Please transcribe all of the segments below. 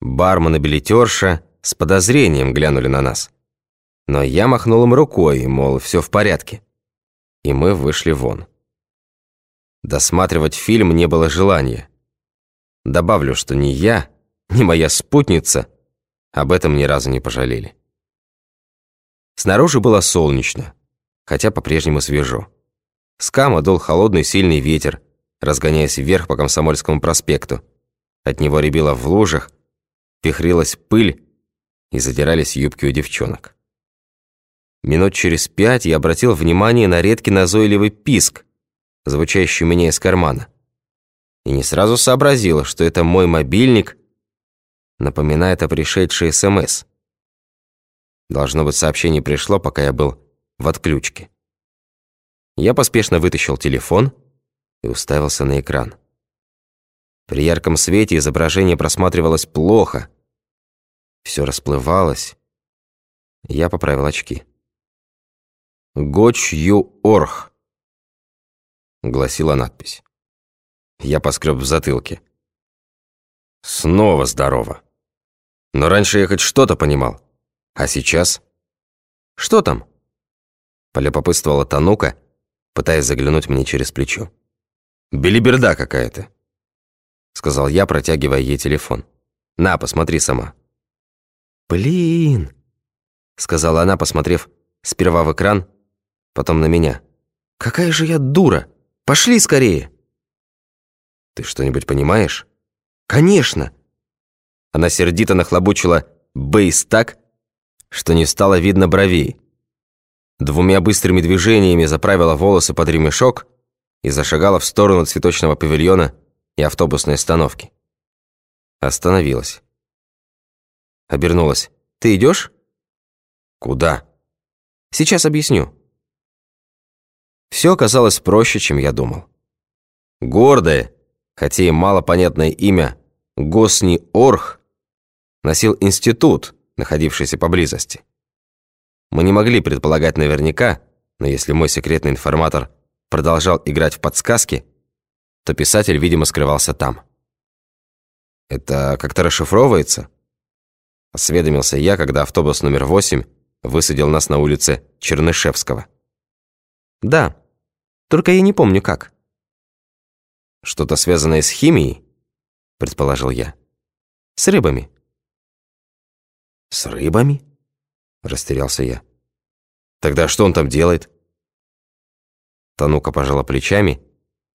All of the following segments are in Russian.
Бармен и билетерша с подозрением глянули на нас. Но я махнул им рукой, мол, все в порядке. И мы вышли вон. Досматривать фильм не было желания. Добавлю, что ни я, ни моя спутница об этом ни разу не пожалели. Снаружи было солнечно, хотя по-прежнему свежо. С Кама дул холодный сильный ветер, разгоняясь вверх по Комсомольскому проспекту. От него рябило в лужах, пихрилась пыль и задирались юбки у девчонок. Минут через пять я обратил внимание на редкий назойливый писк, звучащий у меня из кармана. И не сразу сообразил, что это мой мобильник напоминает о пришедшей СМС. Должно быть, сообщение пришло, пока я был в отключке. Я поспешно вытащил телефон и уставился на экран. При ярком свете изображение просматривалось плохо. Все расплывалось. Я поправил очки. «Гоч ю орх», — гласила надпись. Я поскреб в затылке. Снова здорово. Но раньше я хоть что-то понимал. А сейчас? Что там? Полюбопытствовала Танука, пытаясь заглянуть мне через плечо. «Белиберда какая-то», — сказал я, протягивая ей телефон. «На, посмотри сама». «Блин», — сказала она, посмотрев сперва в экран, потом на меня. «Какая же я дура! Пошли скорее!» «Ты что-нибудь понимаешь?» «Конечно!» Она сердито нахлобучила бейс так, что не стало видно бровей. Двумя быстрыми движениями заправила волосы под ремешок и зашагала в сторону цветочного павильона и автобусной остановки. Остановилась. Обернулась. «Ты идешь?» «Куда?» «Сейчас объясню». Все оказалось проще, чем я думал. Гордое, хотя и малопонятное имя Госни Орх носил институт, находившийся поблизости. Мы не могли предполагать наверняка, но если мой секретный информатор продолжал играть в подсказки, то писатель, видимо, скрывался там. «Это как-то расшифровывается?» Осведомился я, когда автобус номер восемь высадил нас на улице Чернышевского. «Да, только я не помню как». «Что-то связанное с химией?» – предположил я. «С рыбами». «С рыбами?» – растерялся я. «Тогда что он там делает?» Танука пожала плечами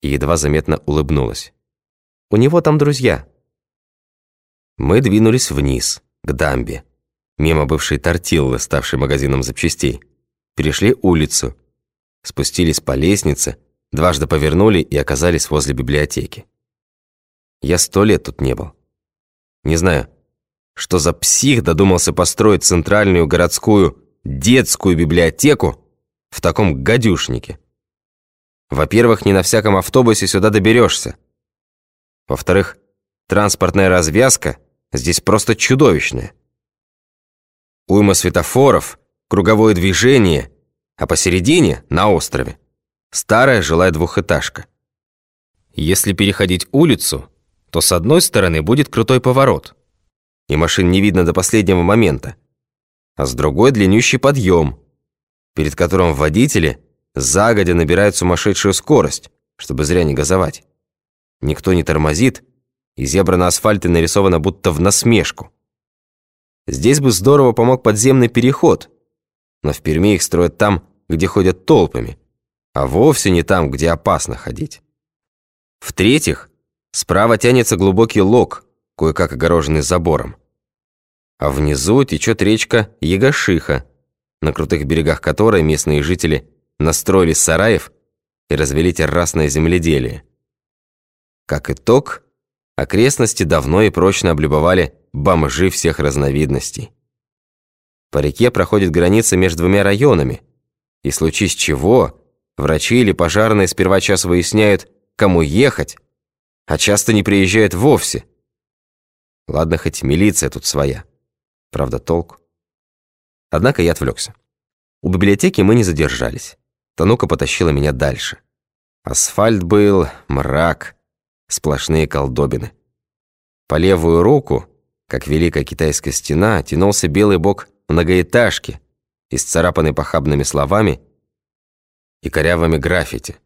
и едва заметно улыбнулась. «У него там друзья». Мы двинулись вниз, к дамбе, мимо бывшей тортиллы, ставшей магазином запчастей. Перешли улицу, спустились по лестнице, дважды повернули и оказались возле библиотеки. Я сто лет тут не был. Не знаю, что за псих додумался построить центральную городскую детскую библиотеку в таком гадюшнике. Во-первых, не на всяком автобусе сюда доберешься. Во-вторых, транспортная развязка здесь просто чудовищная. Уйма светофоров, круговое движение, а посередине, на острове, старая жилая двухэтажка. Если переходить улицу, то с одной стороны будет крутой поворот, и машин не видно до последнего момента, а с другой длиннющий подъем, перед которым водители – загодя набирают сумасшедшую скорость, чтобы зря не газовать. Никто не тормозит, и зебра на асфальте нарисована будто в насмешку. Здесь бы здорово помог подземный переход, но в Перми их строят там, где ходят толпами, а вовсе не там, где опасно ходить. В-третьих, справа тянется глубокий лог, кое-как огороженный забором. А внизу течет речка Ягашиха, на крутых берегах которой местные жители настроили сараев и развели террасное земледелие. Как итог, окрестности давно и прочно облюбовали бомжи всех разновидностей. По реке проходит граница между двумя районами, и случись чего, врачи или пожарные сперва час выясняют, кому ехать, а часто не приезжают вовсе. Ладно, хоть милиция тут своя. Правда, толк. Однако я отвлекся. У библиотеки мы не задержались. Танука потащила меня дальше. Асфальт был, мрак, сплошные колдобины. По левую руку, как Великая Китайская стена, тянулся белый бок многоэтажки, исцарапанный похабными словами и корявыми граффити.